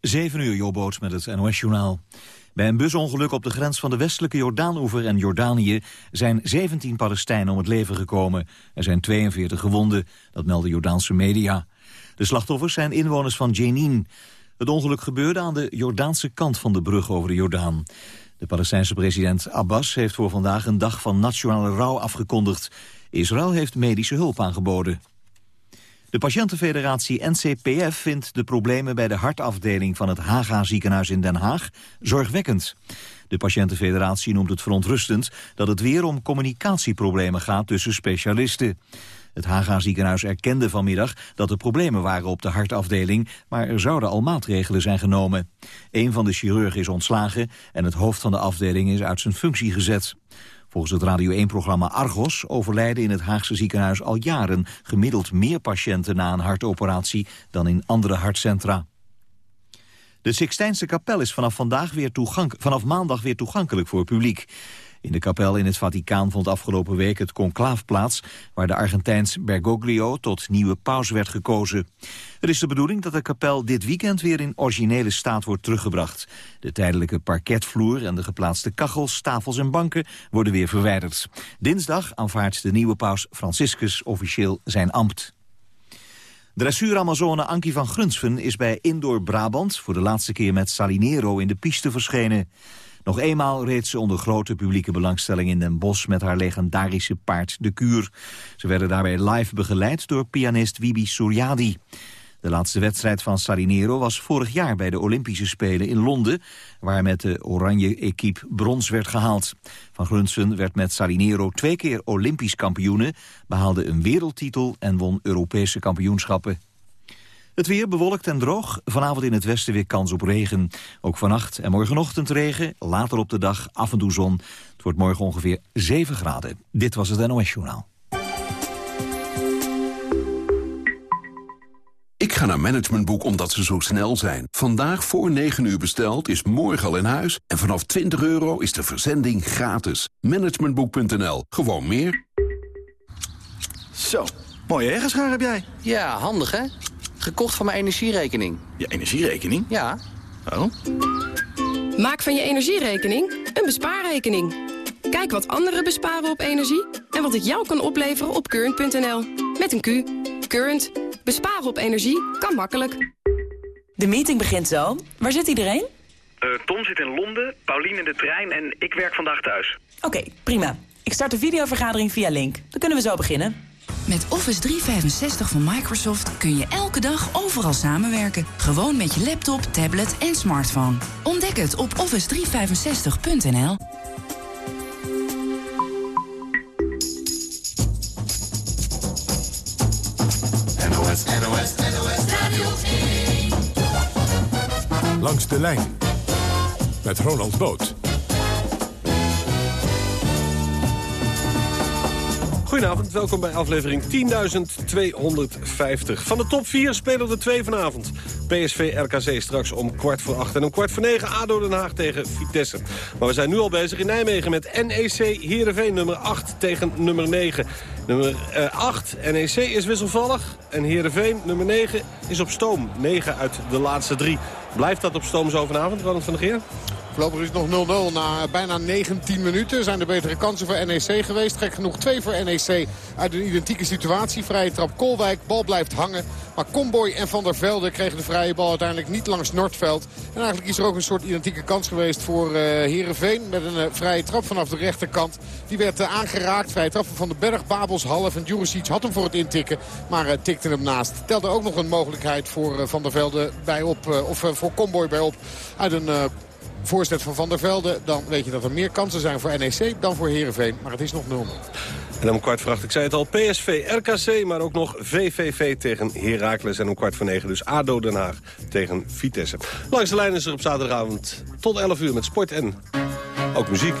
7 uur, Jobboot met het NOS-journaal. Bij een busongeluk op de grens van de westelijke Jordaanoever en Jordanië... zijn 17 Palestijnen om het leven gekomen. Er zijn 42 gewonden, dat melden Jordaanse media. De slachtoffers zijn inwoners van Jenin. Het ongeluk gebeurde aan de Jordaanse kant van de brug over de Jordaan. De Palestijnse president Abbas heeft voor vandaag een dag van nationale rouw afgekondigd. Israël heeft medische hulp aangeboden. De patiëntenfederatie NCPF vindt de problemen bij de hartafdeling van het Haga ziekenhuis in Den Haag zorgwekkend. De patiëntenfederatie noemt het verontrustend dat het weer om communicatieproblemen gaat tussen specialisten. Het Haga ziekenhuis erkende vanmiddag dat er problemen waren op de hartafdeling, maar er zouden al maatregelen zijn genomen. Een van de chirurgen is ontslagen en het hoofd van de afdeling is uit zijn functie gezet. Volgens het Radio 1-programma Argos overlijden in het Haagse ziekenhuis al jaren gemiddeld meer patiënten na een hartoperatie dan in andere hartcentra. De Sixtijnse kapel is vanaf, vandaag weer vanaf maandag weer toegankelijk voor het publiek. In de kapel in het Vaticaan vond afgelopen week het conclaaf plaats... waar de Argentijns Bergoglio tot nieuwe paus werd gekozen. Het is de bedoeling dat de kapel dit weekend weer in originele staat wordt teruggebracht. De tijdelijke parketvloer en de geplaatste kachels, tafels en banken worden weer verwijderd. Dinsdag aanvaardt de nieuwe paus Franciscus officieel zijn ambt. Dressuur-Amazone Ankie van Grunsven is bij Indoor Brabant... voor de laatste keer met Salinero in de piste verschenen. Nog eenmaal reed ze onder grote publieke belangstelling in Den Bosch met haar legendarische paard De Kuur. Ze werden daarbij live begeleid door pianist Wibi Suryadi. De laatste wedstrijd van Salinero was vorig jaar bij de Olympische Spelen in Londen... waar met de oranje-equipe brons werd gehaald. Van Grunsen werd met Salinero twee keer Olympisch kampioene... behaalde een wereldtitel en won Europese kampioenschappen. Het weer bewolkt en droog. Vanavond in het westen weer kans op regen. Ook vannacht en morgenochtend regen. Later op de dag af en toe zon. Het wordt morgen ongeveer 7 graden. Dit was het NOS Journaal. Ik ga naar Managementboek omdat ze zo snel zijn. Vandaag voor 9 uur besteld is morgen al in huis. En vanaf 20 euro is de verzending gratis. Managementboek.nl. Gewoon meer. Zo, mooie ergenschaar heb jij. Ja, handig hè? Gekocht van mijn energierekening. Je energierekening? Ja. Oh. Maak van je energierekening een bespaarrekening. Kijk wat anderen besparen op energie en wat het jou kan opleveren op current.nl. Met een Q. Current. Besparen op energie kan makkelijk. De meeting begint zo. Waar zit iedereen? Uh, Tom zit in Londen, Paulien in de trein en ik werk vandaag thuis. Oké, prima. Ik start de videovergadering via Link. Dan kunnen we zo beginnen. Met Office 365 van Microsoft kun je elke dag overal samenwerken. Gewoon met je laptop, tablet en smartphone. Ontdek het op office365.nl. NOS, NOS, NOS Radio 1. Langs de lijn met Ronald Boot. Goedenavond, welkom bij aflevering 10.250. Van de top 4 spelen er twee vanavond. PSV RKC straks om kwart voor acht. En om kwart voor negen ADO Den Haag tegen Vitesse. Maar we zijn nu al bezig in Nijmegen met NEC Heerenveen nummer 8 tegen nummer 9. Nummer uh, 8, NEC is wisselvallig. En Heerenveen nummer 9 is op stoom. 9 uit de laatste drie. Blijft dat op stoom zo vanavond, Ronald van der Geer? Voorlopig is nog 0-0 na bijna 19 minuten. Zijn er betere kansen voor NEC geweest. Gek genoeg twee voor NEC uit een identieke situatie. Vrije trap Kolwijk. Bal blijft hangen. Maar Comboy en Van der Velde kregen de vrije bal uiteindelijk niet langs Noordveld. En eigenlijk is er ook een soort identieke kans geweest voor uh, Heerenveen. Met een uh, vrije trap vanaf de rechterkant. Die werd uh, aangeraakt. Vrije trap van de Berg, Babels half. En Juricic had hem voor het intikken. Maar tikte hem naast. Telde ook nog een mogelijkheid voor Van der Velde bij op. of voor Comboy bij op. Uit een voorzet van Van der Velde. Dan weet je dat er meer kansen zijn voor NEC dan voor Heerenveen. Maar het is nog 0-0. En om kwart voor acht, ik zei het al, PSV, RKC, maar ook nog VVV tegen Heracles. En om kwart voor negen dus ADO Den Haag tegen Vitesse. Langs de lijn is er op zaterdagavond tot 11 uur met sport en ook muziek.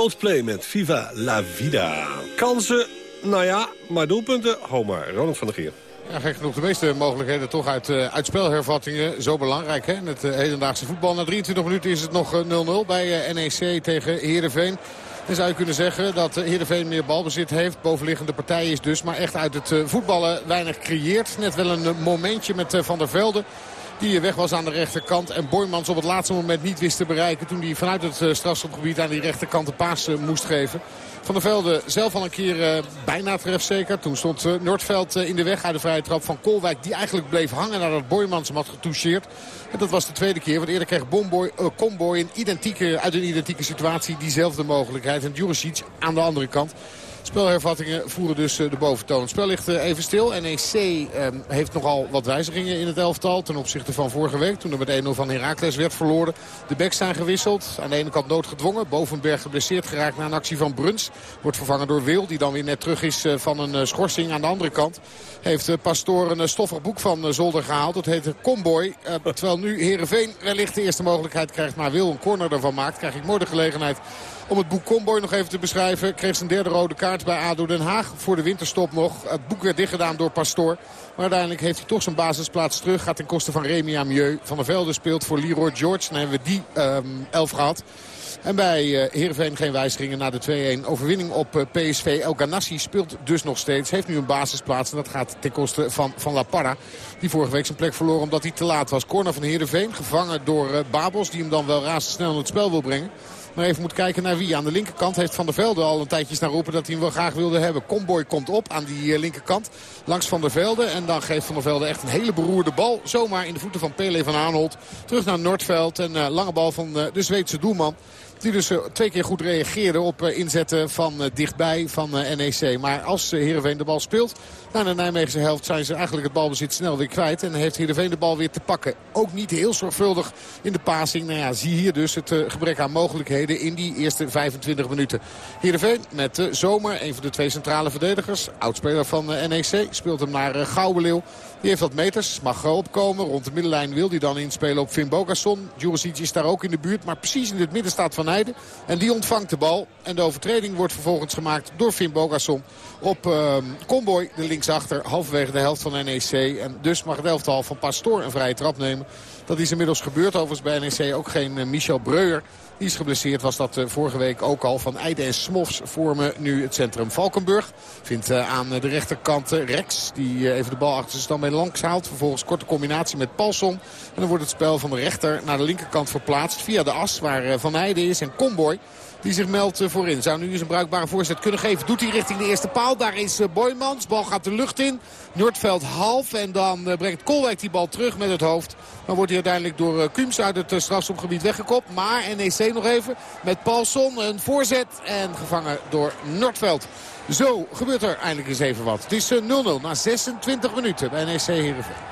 Coldplay met Viva la Vida. Kansen, nou ja, maar doelpunten, Homer. Ronald van der Geer. Ja, gek genoeg de meeste mogelijkheden toch uit, uh, spelhervattingen. Zo belangrijk hè, in het uh, hedendaagse voetbal. Na 23 minuten is het nog 0-0 bij uh, NEC tegen Heerenveen. Dan zou je kunnen zeggen dat Heerenveen meer balbezit heeft. Bovenliggende partij is dus. Maar echt uit het voetballen weinig creëert. Net wel een momentje met Van der Velde. Die weg was aan de rechterkant. En Boymans op het laatste moment niet wist te bereiken. Toen hij vanuit het strafschopgebied aan die rechterkant de paas moest geven. Van der Velde zelf al een keer uh, bijna trefzeker. Toen stond Noordveld in de weg uit de vrije trap van Kolwijk. Die eigenlijk bleef hangen nadat Boymans hem had getoucheerd. En dat was de tweede keer. Want eerder kreeg Bomboy, een identieke, uit een identieke situatie diezelfde mogelijkheid. En Juricic aan de andere kant. Spelhervattingen voeren dus de boventoon. Het spel ligt even stil. NEC eh, heeft nogal wat wijzigingen in het elftal. Ten opzichte van vorige week. Toen er met 1-0 van Heracles werd verloren. De backs zijn gewisseld. Aan de ene kant noodgedwongen. Bovenberg geblesseerd geraakt na een actie van Bruns. Wordt vervangen door Wil. Die dan weer net terug is van een schorsing. Aan de andere kant heeft Pastoor een stoffig boek van Zolder gehaald. Dat heet Comboy. Terwijl nu Heerenveen wellicht de eerste mogelijkheid krijgt. Maar Wil een corner ervan maakt. Krijg ik mooi de gelegenheid om het boek Comboy nog even te beschrijven. Kreeg zijn derde rode kaart bij ADO Den Haag. Voor de winterstop nog. Het boek werd dichtgedaan door Pastoor. Maar uiteindelijk heeft hij toch zijn basisplaats terug. Gaat ten koste van Remy Amieux. Van der Velde speelt voor Leroy George. Dan hebben we die um, elf gehad. En bij uh, Heerenveen geen wijzigingen na de 2-1 overwinning op uh, PSV. El Ganassi speelt dus nog steeds. Heeft nu een basisplaats en dat gaat ten koste van, van La Parra. Die vorige week zijn plek verloor omdat hij te laat was. Corner van Heerenveen gevangen door uh, Babels. Die hem dan wel razendsnel in het spel wil brengen. Maar even moet kijken naar wie. Aan de linkerkant heeft Van der Velde al een tijdje naar roepen dat hij hem wel graag wilde hebben. Comboy komt op aan die linkerkant langs Van der Velde. En dan geeft Van der Velde echt een hele beroerde bal. Zomaar in de voeten van Pele van Aanholt. Terug naar Noordveld. En uh, lange bal van uh, de Zweedse doelman. Die dus uh, twee keer goed reageerde op inzetten van dichtbij van NEC. Maar als Heerenveen de bal speelt naar de Nijmeegse helft zijn ze eigenlijk het balbezit snel weer kwijt. En heeft Heerenveen de bal weer te pakken. Ook niet heel zorgvuldig in de passing. Nou ja, zie hier dus het gebrek aan mogelijkheden in die eerste 25 minuten. Heerenveen met Zomer, een van de twee centrale verdedigers. Oudspeler van NEC, speelt hem naar Gouwenleeuw. Die heeft wat meters, mag opkomen. Rond de middenlijn wil hij dan inspelen op Finn Bogasson. Juricic is daar ook in de buurt, maar precies in het midden staat Van Heijden. En die ontvangt de bal. En de overtreding wordt vervolgens gemaakt door Finn Bogasson op uh, Comboy, de linksachter, halverwege de helft van NEC. En dus mag het elftal van Pastoor een vrije trap nemen. Dat is inmiddels gebeurd. Overigens bij NEC ook geen uh, Michel Breuer. Die is geblesseerd, was dat uh, vorige week ook al. Van Eide en Smofs vormen nu het centrum Valkenburg. Vindt uh, aan de rechterkant uh, Rex, die even de bal achter zijn stand mee langs haalt. Vervolgens korte combinatie met Palson. En dan wordt het spel van de rechter naar de linkerkant verplaatst. Via de as waar Van Eide is. en Comboy. Die zich meldt eh, voorin. Zou nu eens een bruikbare voorzet kunnen geven. Doet hij richting de eerste paal. Daar is eh, Boymans. Bal gaat de lucht in. Noordveld half. En dan eh, brengt Kolwijk die bal terug met het hoofd. Dan wordt hij uiteindelijk door eh, Kums uit het eh, strafschopgebied weggekopt. Maar NEC nog even met Paulson. Een voorzet. En gevangen door Noordveld. Zo gebeurt er eindelijk eens even wat. Het is eh, 0-0 na 26 minuten bij NEC Heerenveen.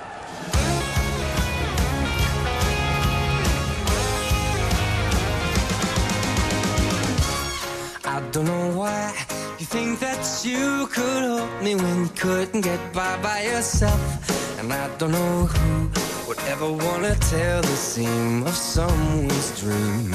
I don't know why you think that you could help me when you couldn't get by by yourself. And I don't know who would ever wanna tell the seam of someone's dream.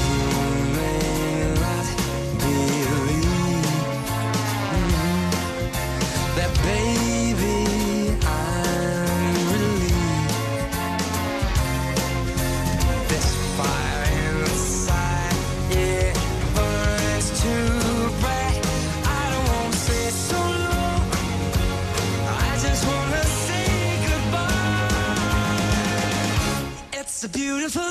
It's a beautiful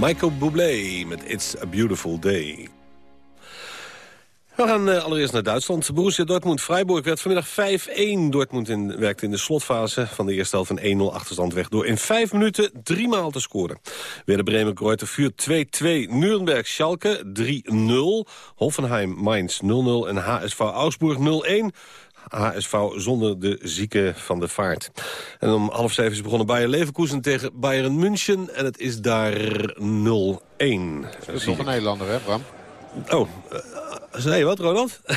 Michael Bublé met It's a Beautiful Day. We gaan eh, allereerst naar Duitsland. Borussia Dortmund-Freiburg werd vanmiddag 5-1. Dortmund in, werkte in de slotfase van de eerste helft een 1-0 achterstand weg... door in vijf minuten drie maal te scoren. Weer de Bremen Kreuter vuur 2-2. Nuremberg-Schalke 3-0. Hoffenheim Mainz 0-0 en HSV Augsburg 0-1. HSV zonder de zieke van de vaart. En om half zeven is begonnen Bayer Leverkusen tegen Bayern München. En het is daar 0-1. Dat is nog een Nederlander, hè Bram? Oh, zei je wat, Ronald?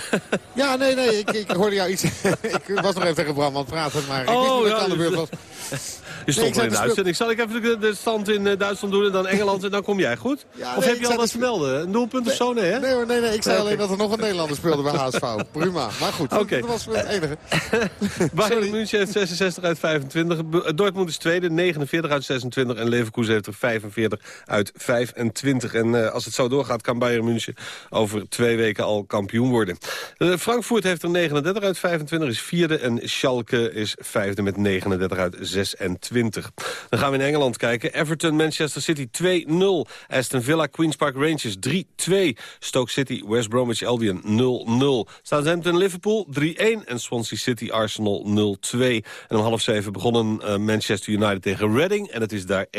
Ja, nee, nee, ik, ik hoorde jou iets. ik was nog even tegen Bram aan het praten, maar ik Oh, wist niet dat ja, het aan de beurt was. Je stond wel in de zei, uitzending. Zal ik even de, stand in eh, Duitsland doen en dan Engeland en dan kom jij goed? Ja, of nee, heb je al wat dus- te melden? Een doelpunt of zo? Nee, hè? Nee hoor, nee, nee, ik zei alleen dat er nog een Nederlander speelde bij HSV. Prima, maar goed, Oké. dat was het enige. Bayern München heeft 66 uit 25. B- Dortmund is tweede, 49 uit 26. En Leverkusen heeft er 45 uit 25. En eh, als het zo doorgaat kan Bayern München over twee weken al kampioen worden. Eh, Frankfurt heeft er 39 uit 25, is vierde. En Schalke is vijfde met 39 uit 26. Dan gaan we in Engeland kijken. Everton, Manchester City 2-0. Aston Villa, Queen's Park Rangers 3-2. Stoke City, West Bromwich Albion 0-0. Southampton, Liverpool 3-1. En Swansea City, Arsenal 0-2. En om half zeven begonnen uh, Manchester United tegen Reading. En het is daar 1-0.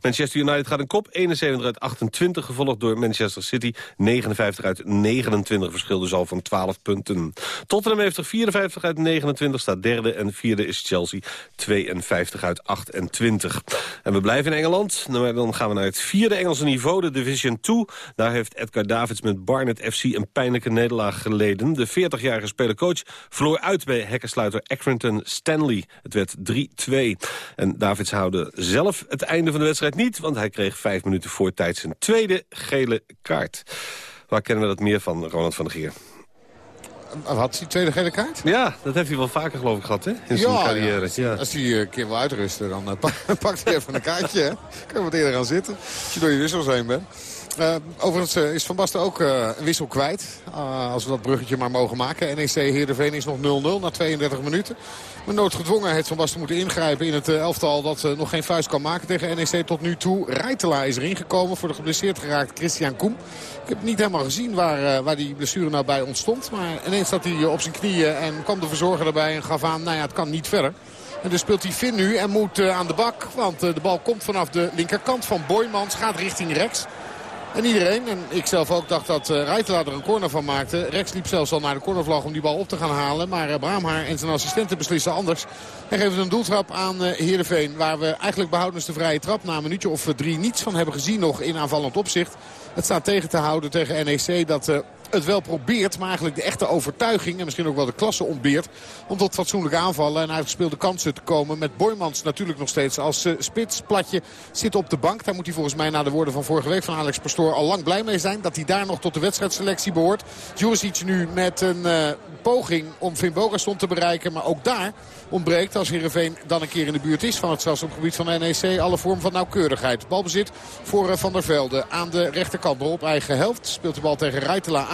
Manchester United gaat een kop. 71 uit 28, gevolgd door Manchester City. 59 uit 29, verschil dus al van 12 punten. Tottenham heeft er 54 uit 29, staat derde. En vierde is Chelsea, 52 uit 28. En we blijven in Engeland. Nou, dan gaan we naar het vierde Engelse niveau, de Division 2. Daar heeft Edgar Davids met Barnet FC een pijnlijke nederlaag geleden. De 40-jarige spelercoach verloor uit bij hekkensluiter Accrington Stanley. Het werd 3-2. En Davids houden zelf het einde van de wedstrijd niet... want hij kreeg vijf minuten voor tijd zijn tweede gele kaart. Waar kennen we dat meer van, Ronald van der Geer? Had hij tweede gele kaart? Ja, dat heeft hij wel vaker geloof ik gehad hè? in zijn Ja, carrière. ja, als, hij- als hij een keer wil uitrusten, dan eh, pak- pakt hij even een kaartje. Hè? Kan je wat eerder gaan zitten. Als je door je wissels heen bent. Eh, overigens eh, is Van Basten ook eh, een wissel kwijt. Als we dat bruggetje maar mogen maken. NEC Heerenveen is nog 0-0 na 32 minuten. Maar noodgedwongen heeft Van Basten moeten ingrijpen in het elftal... dat nog geen vuist kan maken tegen NEC tot nu toe. Rijtela is erin gekomen voor de geblesseerd geraakt Christian Koem. Ik heb niet helemaal gezien waar, waar die blessure nou bij ontstond. Maar ineens zat hij op zijn knieën en kwam de verzorger erbij en gaf aan... nou ja, het kan niet verder. En dus speelt hij Finn nu en moet aan de bak. Want de bal komt vanaf de linkerkant van Boymans. Gaat richting rechts. En iedereen, en ik zelf ook, dacht dat uh, Rijtela er een corner van maakte. Rex liep zelfs al naar de cornervlag om die bal op te gaan halen. Maar uh, Braamhaar en zijn assistenten beslissen anders. En geven een doeltrap aan uh, Heerenveen. Waar we eigenlijk behoudens de vrije trap na een minuutje of drie niets van hebben gezien nog in aanvallend opzicht. Het staat tegen te houden tegen NEC dat het wel probeert, maar eigenlijk de echte overtuiging... en misschien ook wel de klasse ontbeert... om tot fatsoenlijke aanvallen en uitgespeelde kansen te komen... met Boymans natuurlijk nog steeds als spits. Platje zit op de bank. Daar moet hij volgens mij na de woorden van vorige week van Alex Pastoor... al lang blij mee zijn dat hij daar nog tot de wedstrijdselectie behoort. Juricic nu met een uh, poging om Finn Bogasson te bereiken. Maar ook daar ontbreekt als Heerenveen dan een keer in de buurt is... van het strafschopgebied van NEC alle vorm van nauwkeurigheid. Balbezit voor uh, Van der Velde aan de rechterkant. Op eigen helft speelt de bal tegen Rijtela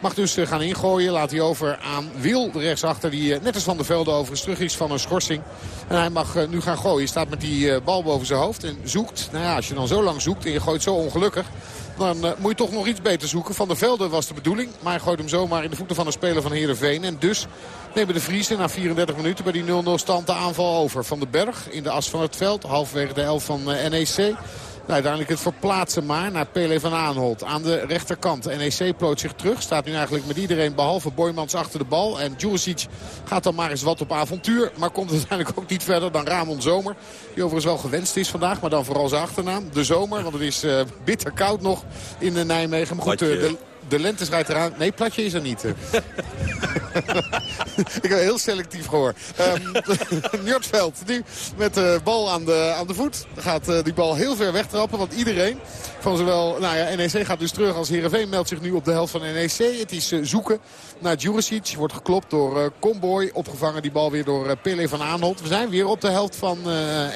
Mag dus uh, gaan ingooien. Laat hij over aan de rechtsachter. Die uh, net als Van der Velde overigens terug is van een schorsing. En hij mag uh, nu gaan gooien. Staat met die bal boven zijn hoofd en zoekt. Nou ja, als je dan zo lang zoekt en je gooit zo ongelukkig. Dan moet je toch nog iets beter zoeken. Van der Velde was de bedoeling. Maar hij gooit hem zomaar in de voeten van een speler van Heerenveen. En dus nemen de Vriezen na 34 minuten bij die 0-0 stand de aanval over. Van den Berg in de as van het veld. Halfwege de 11 van NEC. Nou, uiteindelijk het verplaatsen maar naar Pele van Aanholt. Aan de rechterkant. NEC plooit zich terug. Staat nu eigenlijk met iedereen behalve Boymans achter de bal. En Djuricic gaat dan maar eens wat op avontuur. Maar komt uiteindelijk ook niet verder dan Ramon Zomer. Die overigens wel gewenst is vandaag. Maar dan vooral zijn achternaam. De Zomer. Want het is uh, bitter koud nog in uh, Nijmegen. Maar goed, uh, de, de lente schrijft eraan. Nee, platje is er niet. ik heb heel selectief gehoord. Um, Njortveld, nu met de bal aan de, aan de voet. Gaat uh, die bal heel ver wegtrappen. Want iedereen van zowel... Nou ja, NEC gaat dus terug als Heerenveen meldt zich nu op de helft van NEC. Het is uh, zoeken naar Juricic. Wordt geklopt door uh, Comboy. Opgevangen die bal weer door Pele van Aanholt. We zijn weer op de helft van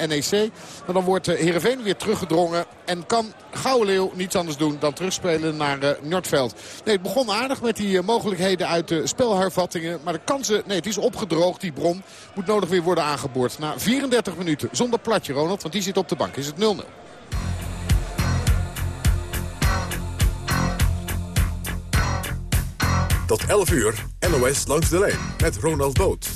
NEC. Maar dan wordt Heerenveen weer teruggedrongen. En kan Gouwenleeuw niets anders doen dan terugspelen naar Nordveld. Nee, het begon aardig met die uh, mogelijkheden uit de spelhervattingen. Maar de kansen, nee, het is opgedroogd, die bron. Moet nodig weer worden aangeboord. Na 34 minuten, zonder platje, Ronald, want die zit op de bank. Is het 0-0. Tot 11 uur, NOS langs de lijn met Ronald Boot.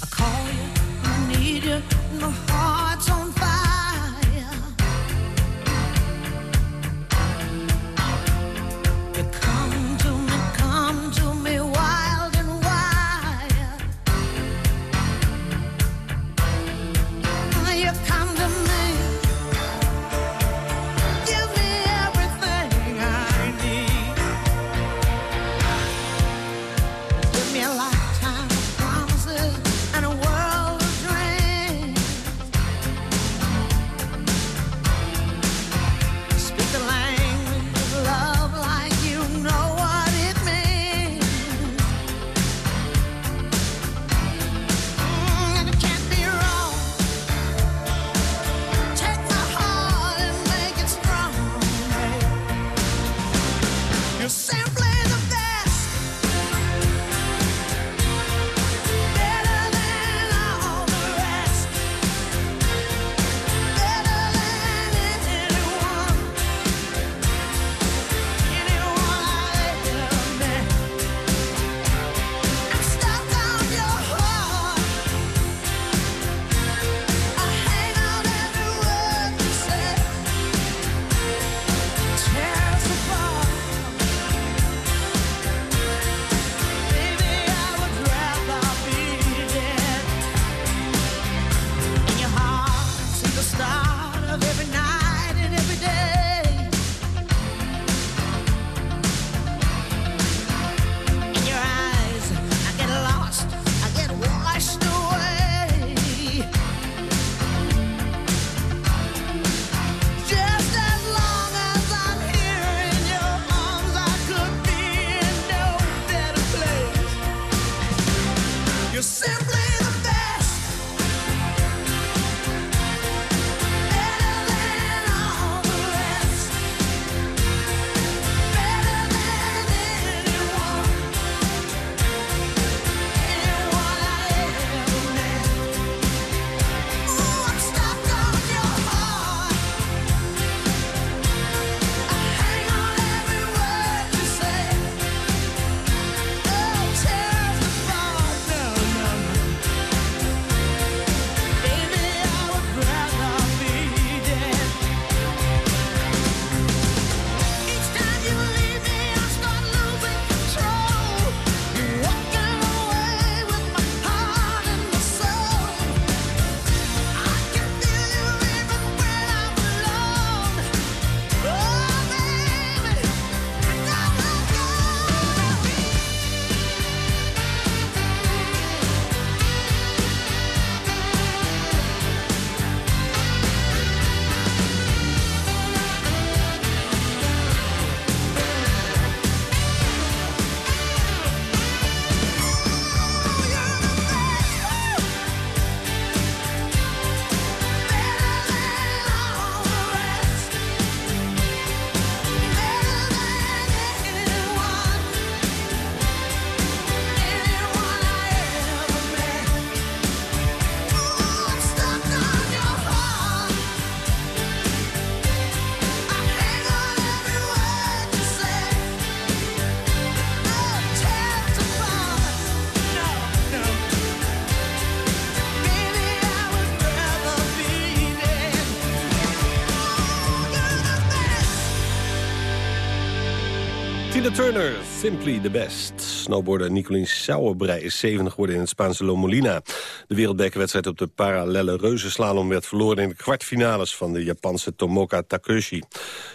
Simply the best. Snowboarder Nicolien Sauerbrei is 70 geworden in het Spaanse Lomolina. De wereldbekerwedstrijd op de parallelle reuzenslalom werd verloren in de kwartfinales van de Japanse Tomoka Takeshi.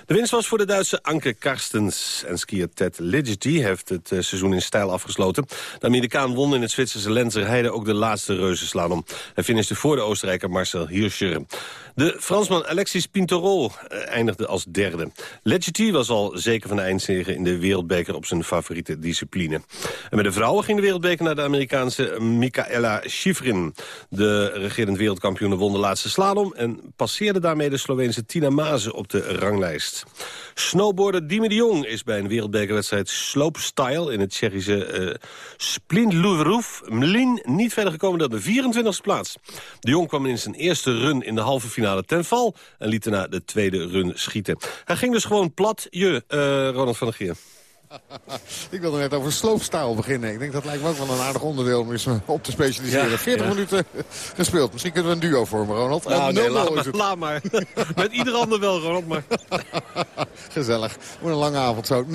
De winst was voor de Duitse Anke Karstens. En skier Ted Ligety heeft het eh, seizoen in stijl afgesloten. De Amerikaan won in het Zwitserse Lenzerheide ook de laatste reuzenslalom. Hij finishte voor de Oostenrijker Marcel Hirscher. De Fransman Alexis Pintoro eh, eindigde als derde. Ligety was al zeker van de eindzege in de wereldbeker op zijn favoriete discipline. En met de vrouwen ging de wereldbeker naar de Amerikaanse Michaela Schifrin. De regerend wereldkampioen won de laatste slalom... en passeerde daarmee de Sloveense Tina Maze op de ranglijst. Snowboarder Dimi de Jong is bij een wereldbekerwedstrijd slopestyle... in het Tsjechische uh, Mlin niet verder gekomen dan de 24e plaats. De Jong kwam in zijn eerste run in de halve finale ten val... en liet daarna de tweede run schieten. Hij ging dus gewoon plat, je, uh, Ronald van der Geer. ik wilde net over sloopstaal beginnen. Ik denk dat lijkt me ook wel een aardig onderdeel om eens op te specialiseren. Ja, 40 ja. minuten gespeeld. Misschien kunnen we een duo vormen, Ronald. Nou, Eh, nee, 0-0 laat, is maar, het. laat maar. Met ieder ander wel, Ronald. Maar... Gezellig. Wat een lange avond zo. 0-0.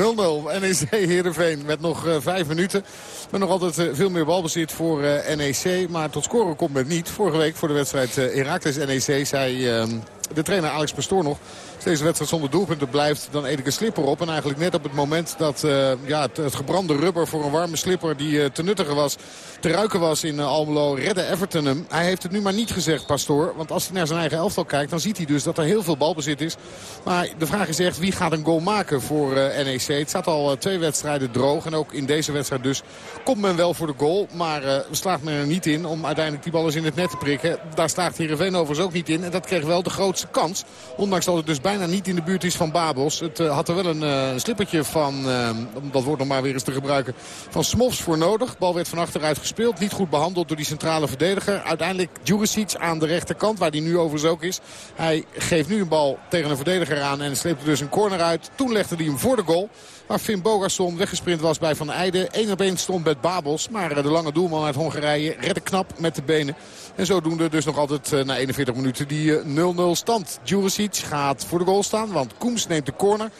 NEC Heerenveen met nog eh, vijf minuten. Met nog altijd eh, veel meer balbezit voor eh, NEC. Maar tot scoren komt men niet. Vorige week voor de wedstrijd eh Heracles NEC zei ehm, de trainer Alex Pastoor nog... Als deze wedstrijd zonder doelpunten blijft, dan eet ik een slipper op. En eigenlijk net op het moment dat eh, ja, het, het gebrande rubber voor een warme slipper... die eh, te nuttigen was, te ruiken was in eh, Almelo, redde Everton hem. Hij heeft het nu maar niet gezegd, Pastoor. Want als hij naar zijn eigen elftal kijkt, dan ziet hij dus dat er heel veel balbezit is. Maar de vraag is echt, wie gaat een goal maken voor eh, NEC? Het staat al eh, twee wedstrijden droog. En ook in deze wedstrijd dus komt men wel voor de goal. Maar eh, slaagt men er niet in om uiteindelijk die bal eens in het net te prikken. Daar slaagt Heerenveen overigens ook niet in. En dat kreeg wel de grootste kans. Ondanks dat het dus bijna niet in de buurt is van Babels. Het had er wel een eh, slippertje van, om dat woord nog maar weer eens te gebruiken, van Smofs voor nodig. Bal werd van achteruit gespeeld. Niet goed behandeld door die centrale verdediger. Uiteindelijk Juricic aan de rechterkant, waar die nu overigens ook is. Hij geeft nu een bal tegen een verdediger aan en sleept er dus een corner uit. Toen legde hij hem voor de goal. Waar Finn Bogason weggesprint was bij Van Eijden. Eén op één stond met Babels. Maar eh, de lange doelman uit Hongarije redde knap met de benen. En zodoende dus nog altijd eh, na 41 minuten die eh, 0-0 stand. Juricic gaat voor de goal staan. Want Koems neemt de corner.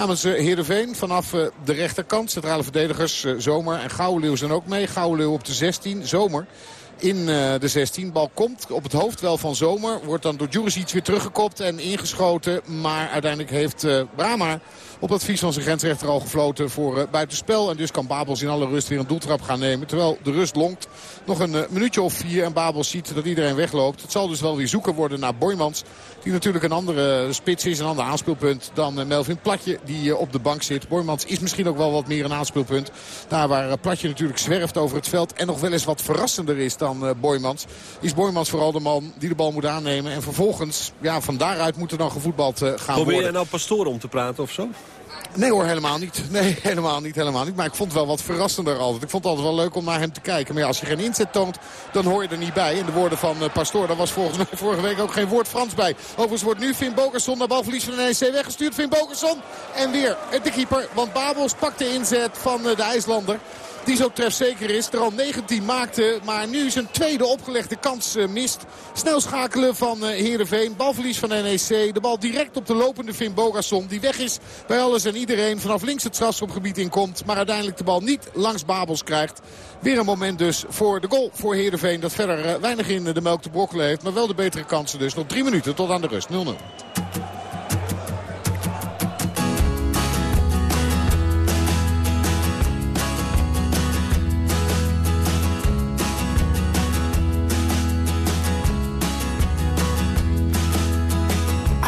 Namens eh, Heerenveen vanaf eh, de rechterkant. Centrale verdedigers eh, Zomer en Gouwenleeuw zijn ook mee. Gouwenleeuw op de 16. Zomer in de 16. Bal komt op het hoofd wel van Zomer. Wordt dan door Juricic weer teruggekopt en ingeschoten. Maar uiteindelijk heeft Brama op advies van zijn grensrechter al gefloten voor eh, buitenspel. En dus kan Babels in alle rust weer een doeltrap gaan nemen. Terwijl de rust lonkt. Nog een eh, minuutje of vier en Babels ziet dat iedereen wegloopt. Het zal dus wel weer zoeken worden naar Boymans. Die natuurlijk een andere spits is, een ander aanspeelpunt dan eh, Melvin Platje die eh, op de bank zit. Boymans is misschien ook wel wat meer een aanspeelpunt. Daar waar eh, Platje natuurlijk zwerft over het veld en nog wel eens wat verrassender is dan eh, Boymans. Is Boymans vooral de man die de bal moet aannemen. En vervolgens, ja, van daaruit moet er dan gevoetbald eh, gaan Probeer worden. jij nou pastoren om te praten of zo? Nee hoor, helemaal niet. Nee, helemaal niet, helemaal niet. Maar ik vond het wel wat verrassender altijd. Ik vond het altijd wel leuk om naar hem te kijken. Maar ja, als je geen inzet toont, dan hoor je er niet bij. In de woorden van uh, Pastoor, daar was volgens mij vorige week ook geen woord Frans bij. Overigens wordt nu Finn Bogerson naar balverlies van de NEC weggestuurd. Finn Bogerson en weer de keeper. Want Babels pakt de inzet van uh, de IJslander. Die zo trefzeker is. Er al 19 maakte. Maar nu zijn tweede opgelegde kans uh, mist. Snel schakelen van uh, Heerenveen. Balverlies van NEC. De bal direct op de lopende Finn Bogasson. Die weg is bij alles en iedereen. Vanaf links het strafschopgebied inkomt. Maar uiteindelijk de bal niet langs Babels krijgt. Weer een moment dus voor de goal voor Heerenveen. Dat verder uh, weinig in de melk te brokkelen heeft. Maar wel de betere kansen dus. Nog drie minuten tot aan de rust. 0-0.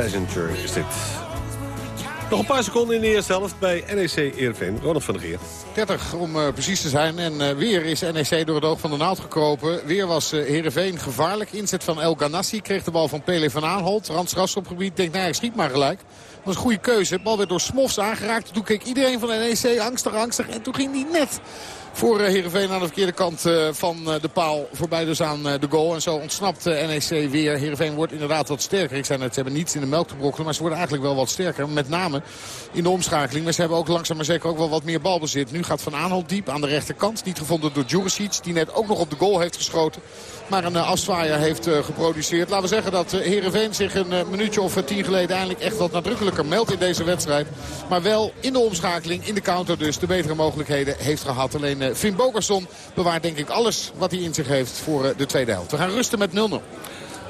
Passenger is dit. Nog een paar seconden in de eerste helft bij NEC Eerveen. Ronald van der Geer. 30 om eh, precies te zijn. En eh, weer is NEC door het oog van de naald gekropen. Weer was Heerenveen gevaarlijk. Inzet van El Ganassi kreeg de bal van Pele van Aanholt. Randstras op gebied. Denkt, nou ja, schiet maar gelijk. Dat was een goede keuze. De bal werd door Smofs aangeraakt. Toen keek iedereen van NEC angstig, angstig. En toen ging die net voor eh, Heerenveen aan de verkeerde kant eh, van eh, de paal. Voorbij dus aan de goal. En zo ontsnapt NEC weer. Heerenveen wordt inderdaad wat sterker. Ik zei net, ze hebben niets in de melk te brokkelen. Maar ze worden eigenlijk wel wat sterker. Met name in de omschakeling. Maar ze hebben ook langzaam maar zeker ook wel wat meer balbezit. Nu gaat Van Aanholt diep aan de rechterkant. Niet gevonden door Juricic. Die net ook nog op de goal heeft geschoten. Maar een uh, afzwaaier heeft uh, geproduceerd. Laten we zeggen dat uh, Heerenveen zich een minuutje of tien geleden eindelijk echt wat nadrukkelijker meldt in deze wedstrijd. Maar wel in de omschakeling, in de counter dus, de betere mogelijkheden heeft gehad. Alleen Finn Bogerson bewaart denk ik alles wat hij in zich heeft voor de tweede helft. We gaan rusten met 0-0.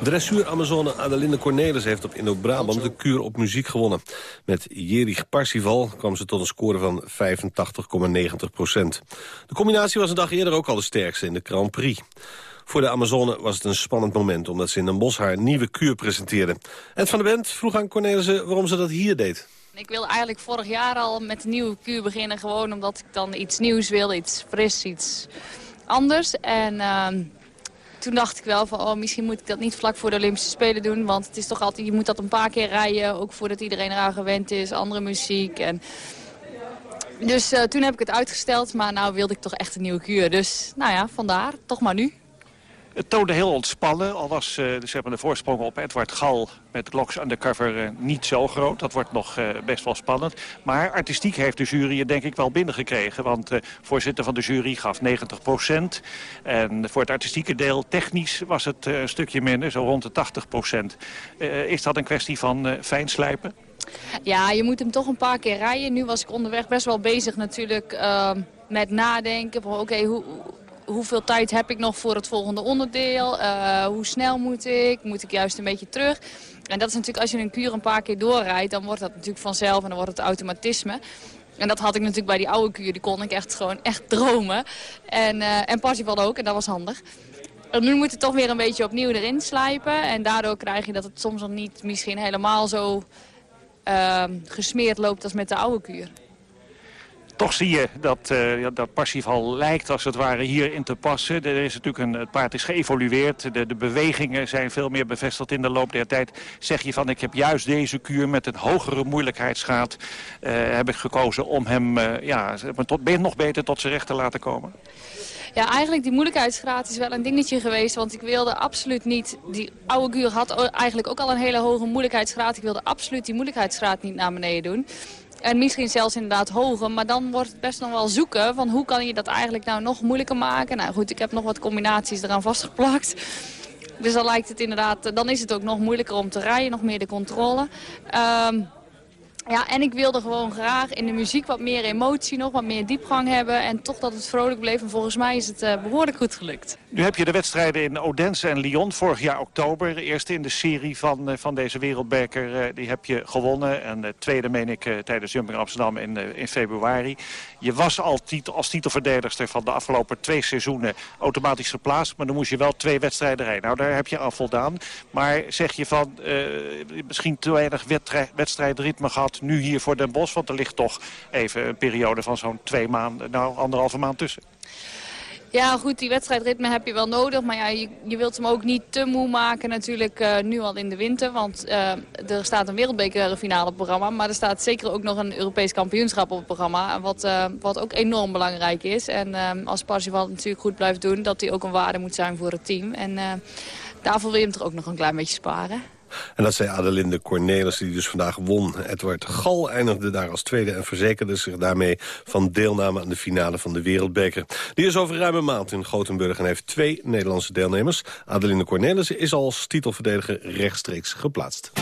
Dressuur-Amazone Adelinde Cornelis heeft op Indo-Brabant de kuur op muziek gewonnen. Met Jerich Parsifal kwam ze tot een score van 85,90 procent. De combinatie was een dag eerder ook al de sterkste in de Grand Prix. Voor de Amazone was het een spannend moment... omdat ze in Den Bosch haar nieuwe kuur presenteerde. Ed van der Bent vroeg aan Cornelissen waarom ze dat hier deed. Ik wilde eigenlijk vorig jaar al met een nieuwe kuur beginnen. Gewoon omdat ik dan iets nieuws wilde, iets fris, iets anders. En uh, toen dacht ik wel van, oh, misschien moet ik dat niet vlak voor de Olympische Spelen doen. Want het is toch altijd, je moet dat een paar keer rijden. Ook voordat iedereen eraan gewend is, andere muziek. En... Dus uh, toen heb ik het uitgesteld, maar nou wilde ik toch echt een nieuwe kuur. Dus nou ja, vandaar, toch maar nu. Het toonde heel ontspannen, al was uh, zeg maar de voorsprong op Edward Gal met Locks Undercover uh, niet zo groot. Dat wordt nog uh, best wel spannend. Maar artistiek heeft de jury het denk ik wel binnengekregen. Want de voorzitter van de jury gaf 90 procent. En voor het artistieke deel technisch was het een stukje minder, zo rond de 80 procent. is dat een kwestie van fijn slijpen? Ja, je moet hem toch een paar keer rijden. Nu was ik onderweg best wel bezig natuurlijk met nadenken. Oké, hoe hoeveel tijd heb ik nog voor het volgende onderdeel? Uh, hoe snel moet ik? Moet ik juist een beetje terug? En dat is natuurlijk, als je een kuur een paar keer doorrijdt... dan wordt dat natuurlijk vanzelf en dan wordt het automatisme. En dat had ik natuurlijk bij die oude kuur. Die kon ik echt gewoon echt dromen. En, uh, en ook, en dat was handig. En nu moet het toch weer een beetje opnieuw erin slijpen. En daardoor krijg je dat het soms nog niet misschien helemaal zo uh, gesmeerd loopt als met de oude kuur. Toch zie je dat, uh, dat Parsifal lijkt als het ware hierin te passen. Er is natuurlijk een, het paard is geëvolueerd. De, de bewegingen zijn veel meer bevestigd in de loop der tijd. Zeg je van ik heb juist deze kuur met een hogere moeilijkheidsgraad... Uh, heb ik gekozen om hem uh, ja, tot, nog beter tot zijn recht te laten komen? Ja, eigenlijk die moeilijkheidsgraad is wel een dingetje geweest. Want ik wilde absoluut niet... Die oude kuur had eigenlijk ook al een hele hoge moeilijkheidsgraad. Ik wilde absoluut die moeilijkheidsgraad niet naar beneden doen. En misschien zelfs inderdaad hoger. Maar dan wordt het best nog wel zoeken van hoe kan je dat eigenlijk nou nog moeilijker maken. Nou goed, ik heb nog wat combinaties eraan vastgeplakt. Dus dan lijkt het inderdaad, dan is het ook nog moeilijker om te rijden, nog meer de controle. Ehm, ja, en ik wilde gewoon graag in de muziek wat meer emotie nog, wat meer diepgang hebben. En toch dat het vrolijk bleef. En volgens mij is het eh, behoorlijk goed gelukt. Nu heb je de wedstrijden in Odense en Lyon vorig jaar oktober. De eerste in de serie van, eh, van deze wereldbeker, eh, die heb je gewonnen. En de tweede meen ik tijdens Jumping Amsterdam in, in februari. Je was al als titelverdedigster van de afgelopen twee seizoenen automatisch geplaatst. Maar dan moest je wel twee wedstrijden rijden. Nou, daar heb je aan voldaan. Maar zeg je van, eh, misschien te weinig wedstrijdritme gehad nu hier voor Den Bosch? Want er ligt toch even een periode van zo'n twee maanden, nou anderhalve maand tussen. Ja, goed, die wedstrijdritme heb je wel nodig. Maar ja, je, je wilt hem ook niet te moe maken natuurlijk eh, nu al in de winter. Want eh, er staat een wereldbekerfinale op het programma. Maar er staat zeker ook nog een Europees kampioenschap op het programma. Wat, eh, wat ook enorm belangrijk is. En als Parsifal natuurlijk goed blijft doen, dat hij ook een waarde moet zijn voor het team. En daarvoor wil je hem toch ook nog een klein beetje sparen. En dat zei Adelinde Cornelis, die dus vandaag won. Edward Gal eindigde daar als tweede en verzekerde zich daarmee van deelname aan de finale van de Wereldbeker. Die is over ruim een maand in Gothenburg en heeft twee Nederlandse deelnemers. Adelinde Cornelis is als titelverdediger rechtstreeks geplaatst.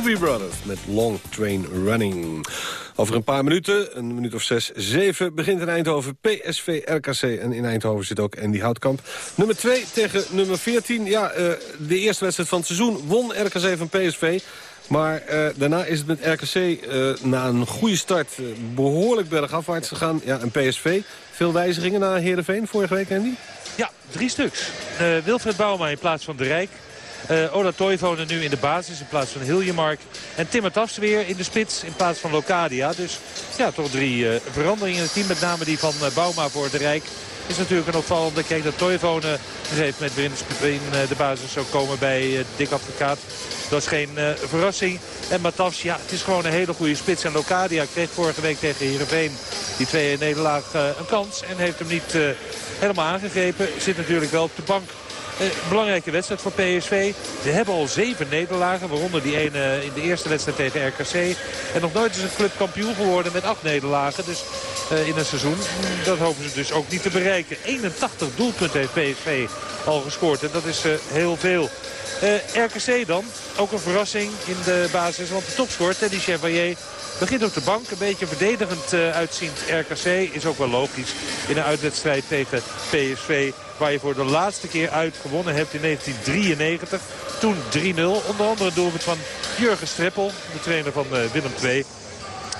Brothers met Long Train Running. Over een paar minuten, een minuut of zes, zeven, begint in Eindhoven PSV RKC. En in Eindhoven zit ook Andy Houtkamp. Nummer 2 tegen nummer 14. Ja, uh, de eerste wedstrijd van het seizoen won RKC van PSV. Maar uh, daarna is het met RKC uh, na een goede start behoorlijk bergafwaarts gegaan. Ja, en PSV, veel wijzigingen na Heerenveen vorige week, Andy? Ja, drie stuks. Wilfred Bouma in plaats van De Rijk. Uh, Oda Toivonen nu in de basis in plaats van Hiljemark. En Timmer Tafs weer in de spits in plaats van Locadia. Dus ja, toch drie uh, veranderingen in het team. Met name die van uh, Bouma voor de Rijk. Is natuurlijk een opvallende. Kijk dat Toivonen heeft met weer in de basis zou komen bij Dick Advocaat. Dat is geen verrassing. En Matafs, ja, het is gewoon een hele goede spits. En Locadia kreeg vorige week tegen Heerenveen die twee nederlaag een kans. En heeft hem niet helemaal aangegrepen. Zit natuurlijk wel op de bank eh, belangrijke wedstrijd voor PSV. Ze hebben al zeven nederlagen, waaronder die ene in de eerste wedstrijd tegen RKC. En nog nooit is een club kampioen geworden met acht nederlagen. Dus uh, in een seizoen, dat hopen ze dus ook niet te bereiken. 81 doelpunten heeft PSV al gescoord en dat is heel veel. RKC dan, ook een verrassing in de basis. Want de topscorer, Teddy Chevalier, begint op de bank. Een beetje verdedigend uitziend RKC is ook wel logisch in een uitwedstrijd tegen PSV. Waar je voor de laatste keer uit gewonnen hebt in 1993. Toen 3-0. Onder andere doelpunt van Jurgen Streppel, de trainer van uh, Willem II.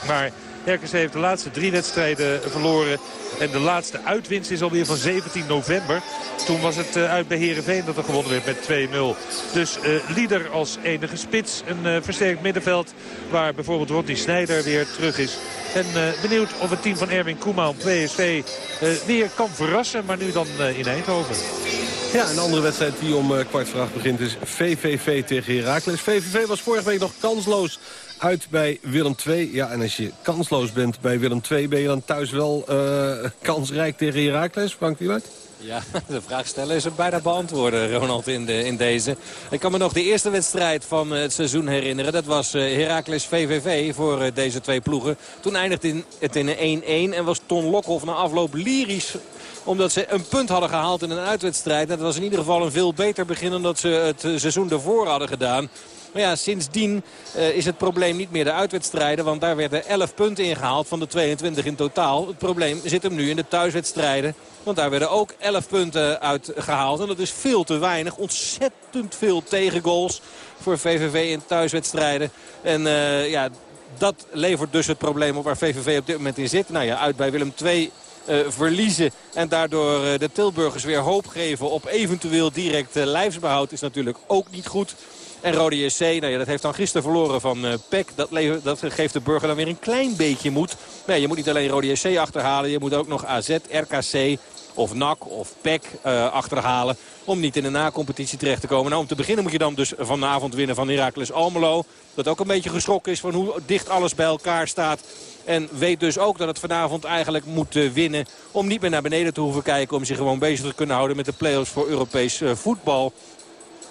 Maar RKC heeft de laatste drie wedstrijden verloren. En de laatste uitwinst is alweer van 17 november. Toen was het uit bij Heerenveen dat er gewonnen werd met 2-0. Dus uh, als enige spits. Een uh, versterkt middenveld waar bijvoorbeeld Rodney Snijder weer terug is. En benieuwd of het team van Erwin Koeman PSV weer kan verrassen. Maar nu dan in Eindhoven. Ja, een andere wedstrijd die om kwart voor acht begint is VVV tegen Heracles. VVV was vorige week nog kansloos uit bij Willem II. Ja, en als je kansloos bent bij Willem II... ben je dan thuis wel uh, kansrijk tegen Heracles, Frank Wieluid? Ja, de vraag stellen is er bijna beantwoorden, Ronald, in, de, in deze. Ik kan me nog de eerste wedstrijd van het seizoen herinneren. Dat was uh, Heracles VVV voor deze twee ploegen. Toen eindigde het in 1-1 en was Ton Lokhoff na afloop lyrisch omdat ze een punt hadden gehaald in een uitwedstrijd. Dat was in ieder geval een veel beter begin dan dat ze het seizoen ervoor hadden gedaan. Maar ja, sindsdien uh, is het probleem niet meer de uitwedstrijden. Want daar werden 11 punten ingehaald van de 22 in totaal. Het probleem zit hem nu in de thuiswedstrijden. Want daar werden ook 11 punten uitgehaald. En dat is veel te weinig. Ontzettend veel tegengoals voor VVV in thuiswedstrijden. En uh, ja, dat levert dus het probleem op waar VVV op dit moment in zit. Nou ja, uit bij Willem II uh, verliezen. En daardoor de Tilburgers weer hoop geven op eventueel direct uh, lijfsbehoud is natuurlijk ook niet goed. En Rode JC, nou ja, dat heeft dan gisteren verloren van uh, PEC. Dat, dat, geeft de burger dan weer een klein beetje moed. Nee, je moet niet alleen Rode JC achterhalen. Je moet ook nog AZ, RKC of NAC of PEC uh, achterhalen. Om niet in de na-competitie terecht te komen. Nou, om te beginnen moet je dan dus vanavond winnen van Heracles Almelo. Dat ook een beetje geschrokken is van hoe dicht alles bij elkaar staat. En weet dus ook dat het vanavond eigenlijk moet uh, winnen. Om niet meer naar beneden te hoeven kijken. Om zich gewoon bezig te kunnen houden met de play-offs voor Europees voetbal.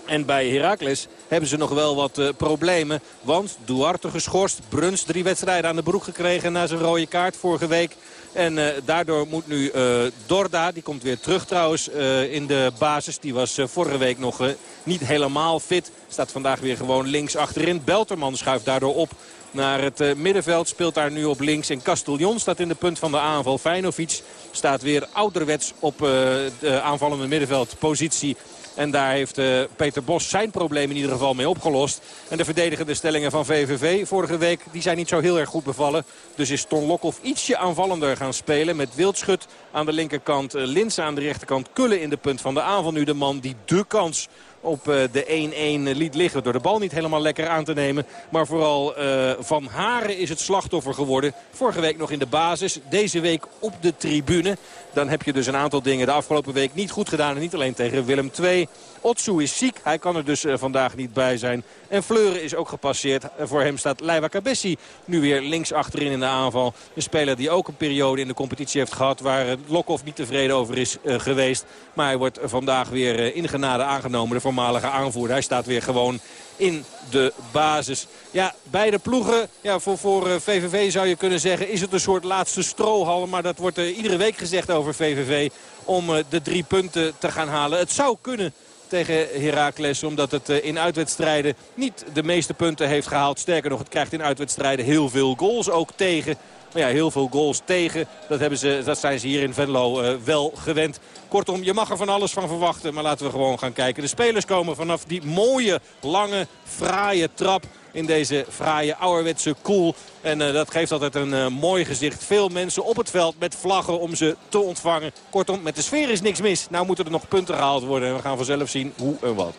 En bij Heracles hebben ze nog wel wat uh, problemen. Want Duarte geschorst. Bruns drie wedstrijden aan de broek gekregen na zijn rode kaart vorige week. En uh, daardoor moet nu uh, Dorda, die komt weer terug trouwens in de basis. Die was vorige week nog niet helemaal fit. Staat vandaag weer gewoon links achterin. Belterman schuift daardoor op naar het middenveld. Speelt daar nu op links. En Castellon staat in de punt van de aanval. Feinovic staat weer ouderwets op de aanvallende middenveldpositie. En daar heeft uh, Peter Bos zijn probleem in ieder geval mee opgelost. En de verdedigende stellingen van VVV vorige week die zijn niet zo heel erg goed bevallen. Dus is Ton Lokhoff ietsje aanvallender gaan spelen. Met Wildschut aan de linkerkant, uh, Linsen aan de rechterkant. Kullen in de punt van de aanval nu de man die de kans op de 1-1 liet liggen. Door de bal niet helemaal lekker aan te nemen. Maar vooral uh, Van Haren is het slachtoffer geworden. Vorige week nog in de basis. Deze week op de tribune. Dan heb je dus een aantal dingen de afgelopen week niet goed gedaan. En niet alleen tegen Willem II. Otsu is ziek. Hij kan er dus uh, vandaag niet bij zijn. En Fleuren is ook gepasseerd. Voor hem staat Leiva Cabessi nu weer links achterin in de aanval. Een speler die ook een periode in de competitie heeft gehad... waar Lokhoff niet tevreden over is geweest. Maar hij wordt vandaag weer in genade aangenomen. De voormalige aanvoerder. Hij staat weer gewoon in de basis. Ja, beide ploegen, ja, voor, voor VVV zou je kunnen zeggen... is het een soort laatste strohal. Maar dat wordt uh, iedere week gezegd over VVV... om uh, de drie punten te gaan halen. Het zou kunnen tegen Heracles. Omdat het eh, in uitwedstrijden niet de meeste punten heeft gehaald. Sterker nog, het krijgt in uitwedstrijden heel veel goals ook tegen. Maar ja, heel veel goals tegen. Dat, hebben ze, dat zijn ze hier in Venlo uh, wel gewend. Kortom, je mag er van alles van verwachten. Maar laten we gewoon gaan kijken. De spelers komen vanaf die mooie, lange, fraaie trap in deze fraaie ouderwetse koel. En uh, dat geeft altijd een uh, mooi gezicht. Veel mensen op het veld met vlaggen om ze te ontvangen. Kortom, met de sfeer is niks mis. Nou moeten er nog punten gehaald worden. En we gaan vanzelf zien hoe en wat.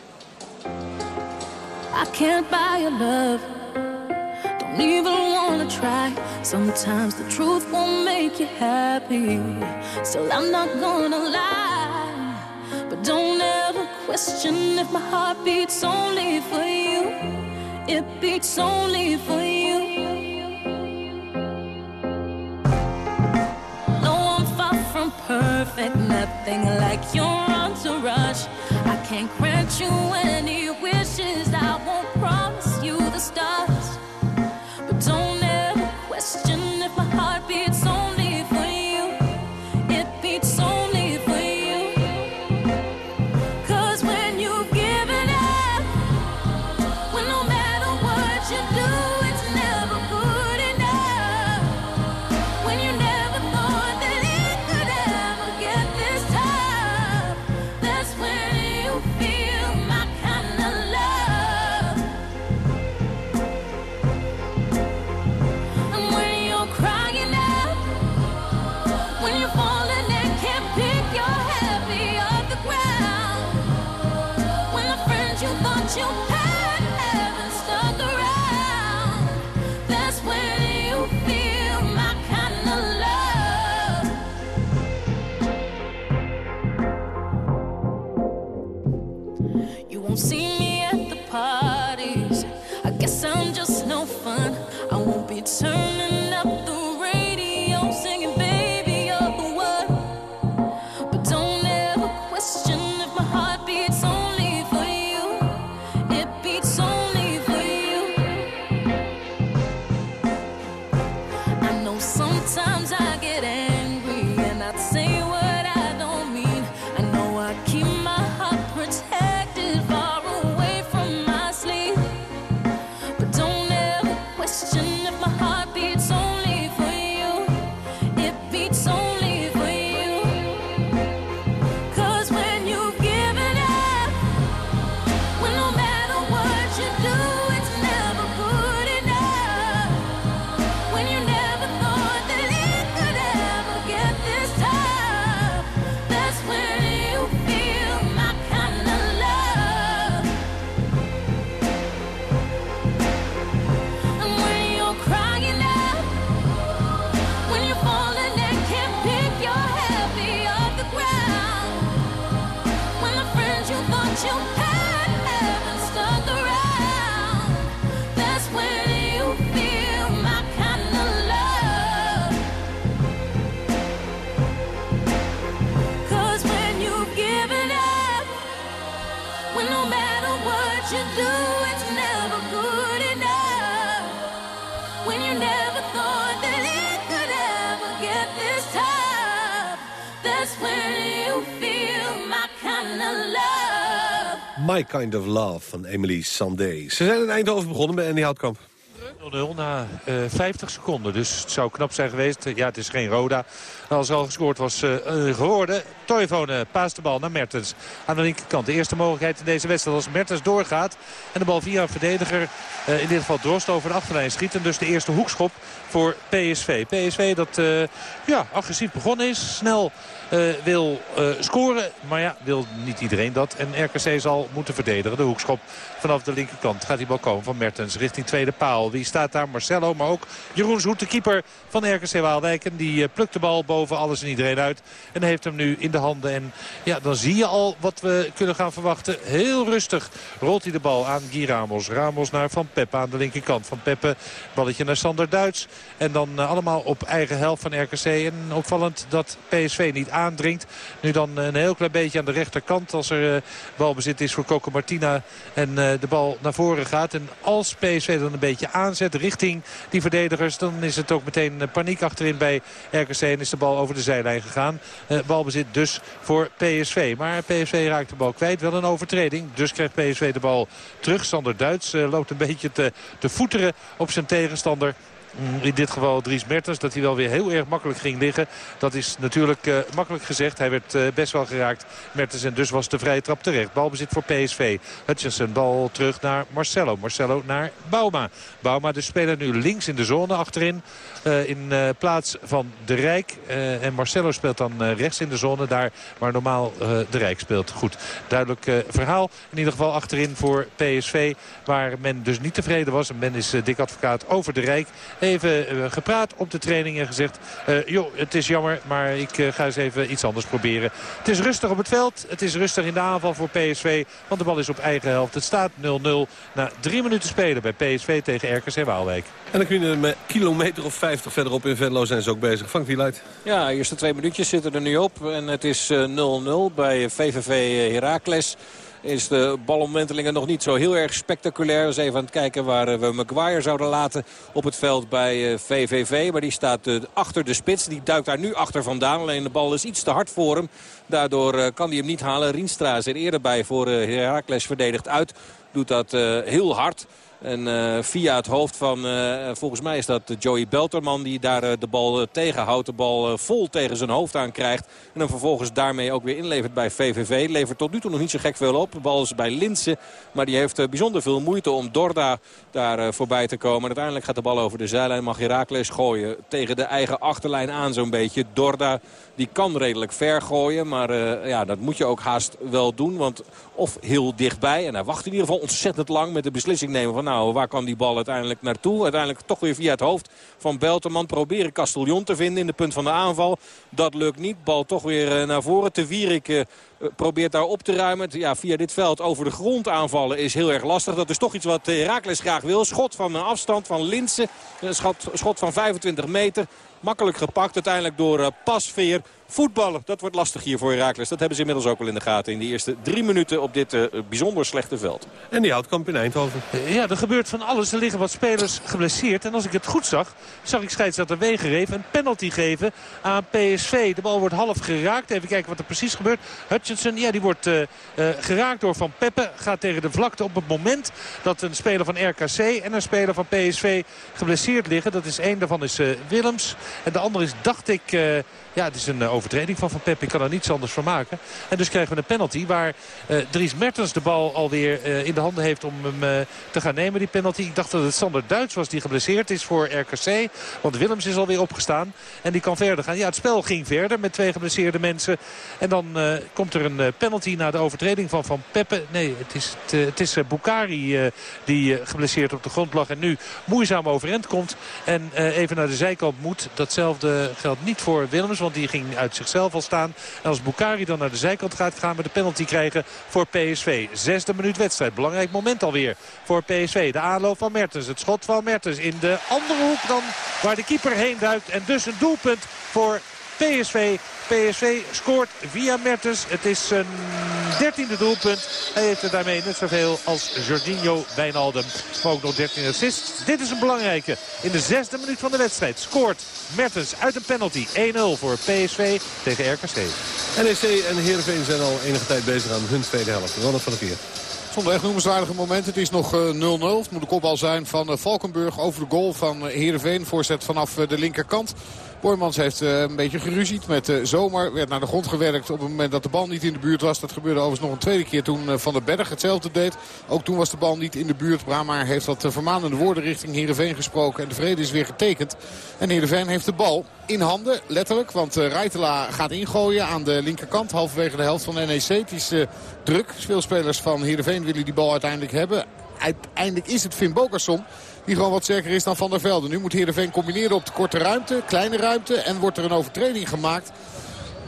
I can't buy your love. Don't even wanna try. Sometimes the truth won't make you happy. Still, I'm not gonna lie. But don't ever question if my heart beats only for you. It beats only for you. No, I'm far from perfect, nothing like your entourage. I can't grant you any wishes, I won't My Kind of Love van Emily Sandé. Ze zijn in Eindhoven begonnen bij Andy Houtkamp. 0-0 na eh, 50 seconden. Dus het zou knap zijn geweest. Ja, het is geen Roda. Als al gescoord was eh, eh, geworden. Toivonen paast de bal naar Mertens. Aan de linkerkant. De eerste mogelijkheid in deze wedstrijd als Mertens doorgaat. En de bal via een verdediger. eh, in dit geval Drost over de achterlijn schiet. En dus de eerste hoekschop voor PSV. PSV dat eh, ja, agressief begonnen is. Snel eh, wil eh, scoren. Maar ja, wil niet iedereen dat. En RKC zal moeten verdedigen. De hoekschop vanaf de linkerkant gaat die bal komen van Mertens richting tweede paal. Wie staat daar? Marcelo, maar ook Jeroen Zoet, de keeper van RKC Waalwijk. En die eh, plukt de bal boven alles en iedereen uit. En heeft hem nu in de handen. En ja, dan zie je al wat we kunnen gaan verwachten. Heel rustig rolt hij de bal aan Guy Ramos. Ramos naar Van Peppe aan de linkerkant. Van Peppe, balletje naar Sander Duits. En dan eh, allemaal op eigen helft van RKC. En opvallend dat PSV niet aandringt. Nu dan een heel klein beetje aan de rechterkant. Als er eh, balbezit is voor Coco Martina. En eh, de bal naar voren gaat. En als PSV dan een beetje aanzet richting die verdedigers... dan is het ook meteen eh, paniek achterin bij RKC en is de bal over de zijlijn gegaan. Balbezit dus voor PSV. Maar PSV raakt de bal kwijt. Wel een overtreding. Dus krijgt PSV de bal terug. Sander Duits loopt een beetje te, te voeteren op zijn tegenstander. Mm, in dit geval Dries Mertens. Dat hij wel weer heel erg makkelijk ging liggen. Dat is natuurlijk makkelijk gezegd. Hij werd uh, best wel geraakt. Mertens en dus was de vrije trap terecht. Balbezit voor PSV. Hutchinson bal terug naar Marcelo. Marcelo naar Bauma. Bauma de speler nu links in de zone achterin. Uh, in plaats van De Rijk. en Marcelo speelt dan rechts in de zone. Daar waar normaal De Rijk speelt. Goed, duidelijk verhaal. In ieder geval achterin voor PSV. Waar men dus niet tevreden was. En men is dik advocaat over De Rijk even gepraat op de training en gezegd... Joh, het is jammer, maar ik ga eens even iets anders proberen. Het is rustig op het veld. Het is rustig in de aanval voor PSV. Want de bal is op eigen helft. Het staat 0-0 na drie minuten spelen bij PSV tegen RKC Waalwijk. En dan kun je een kilometer of 50 verderop in Venlo zijn ze ook bezig. Frank Wieluid. Ja, de eerste twee minuutjes zitten er nu op. En het is 0-0 bij VVV Heracles is de balomwentelingen nog niet zo heel erg spectaculair. Dus even aan het kijken waar we Maguire zouden laten op het veld bij VVV. Maar die staat achter de spits. Die duikt daar nu achter vandaan. Alleen de bal is iets te hard voor hem. Daardoor kan hij hem niet halen. Rienstra is er eerder bij voor Heracles verdedigt uit. Doet dat heel hard. En uh, via het hoofd van, uh, volgens mij is dat Joey Belterman die daar uh, de bal tegenhoudt. De bal vol tegen zijn hoofd aan krijgt. En dan vervolgens daarmee ook weer inlevert bij VVV. Levert tot nu toe nog niet zo gek veel op. De bal is bij Linsen. Maar die heeft bijzonder veel moeite om Dorda daar voorbij te komen. En uiteindelijk gaat de bal over de zijlijn. Mag Herakles gooien tegen de eigen achterlijn aan zo'n beetje. Dorda die kan redelijk ver gooien. Maar ja, dat moet je ook haast wel doen. Want of heel dichtbij. En hij wacht in ieder geval ontzettend lang met de beslissing nemen van nou, waar kan die bal uiteindelijk naartoe? Uiteindelijk toch weer via het hoofd van Belterman. Proberen Castellon te vinden in de punt van de aanval. Dat lukt niet. Bal toch weer naar voren. Te Wierik uh, probeert daar op te ruimen. Ja, via dit veld over de grond aanvallen is heel erg lastig. Dat is toch iets wat Herakles graag wil. Schot van een afstand van Linsen. Een schot, schot van 25 meter. Makkelijk gepakt uiteindelijk door Pasveer. Voetballen, dat wordt lastig hier voor Herakles. Dat hebben ze inmiddels ook al in de gaten in de eerste drie minuten op dit uh, bijzonder slechte veld. En die houtkamp in Eindhoven. Ja, er gebeurt van alles. Er liggen wat spelers geblesseerd. En als ik het goed zag, zag ik scheidsrechter Wegereef een penalty geven aan PSV. De bal wordt half geraakt. Even kijken wat er precies gebeurt. Hutchinson, ja, die wordt uh, uh, geraakt door Van Peppe. Gaat tegen de vlakte op het moment dat een speler van RKC en een speler van PSV geblesseerd liggen. Dat is één daarvan is Willems. En de andere is, dacht ik... Ja, het is een uh, overtreding van Van Pep. Ik kan er niets anders van maken. En dus krijgen we een penalty waar uh, Dries Mertens de bal alweer uh, in de handen heeft om hem te gaan nemen. Die penalty. Ik dacht dat het Sander Duits was die geblesseerd is voor RKC. Want Willems is alweer opgestaan. En die kan verder gaan. Ja, het spel ging verder met twee geblesseerde mensen. En dan komt er een penalty na de overtreding van Van Peppe. Nee, het is, het is Bukari die geblesseerd op de grond lag. En nu moeizaam overeind komt. En even naar de zijkant moet. Datzelfde geldt niet voor Willems. Want die ging uit zichzelf al staan. En als Bukari dan naar de zijkant gaat, gaan we de penalty krijgen voor PSV. Zesde minuut wedstrijd. Belangrijk moment alweer voor PSV. De aanloop van Mertens. Het schot van Mertens in de andere hoek dan waar de keeper heen duikt. En dus een doelpunt voor PSV. PSV scoort via Mertens. Het is zijn dertiende doelpunt. Hij heeft er daarmee net zoveel als Jorginho Wijnaldum. Maar ook nog 13 assists. Dit is een belangrijke. In de zesde minuut van de wedstrijd scoort Mertens uit een penalty. 1-0 voor PSV tegen RKC. NEC en Heerenveen zijn al enige tijd bezig aan hun tweede helft. Ronald van der Veer. Zonder echt noemenswaardige momenten. Het is nog 0-0. Uh, het moet de kopbal zijn van uh, Valkenburg over de goal van uh, Heerenveen. Voorzet vanaf de linkerkant. Boymans heeft uh, een beetje geruzied met uh, Zomer. Werd naar de grond gewerkt op het moment dat de bal niet in de buurt was. Dat gebeurde overigens nog een tweede keer toen uh, Van der Berg hetzelfde deed. Ook toen was de bal niet in de buurt. Brahma heeft wat vermanende woorden richting Heerenveen gesproken. En de vrede is weer getekend. En Heerenveen heeft de bal in handen, letterlijk. Want Rijtela gaat ingooien aan de linkerkant. Halverwege de helft van NEC. Het is druk. Veel spelers van Heerenveen willen die bal uiteindelijk hebben. Uiteindelijk is het Finn Bokerson die gewoon wat sterker is dan Van der Velde. Nu moet Heerenveen combineren op de korte ruimte, kleine ruimte. En wordt er een overtreding gemaakt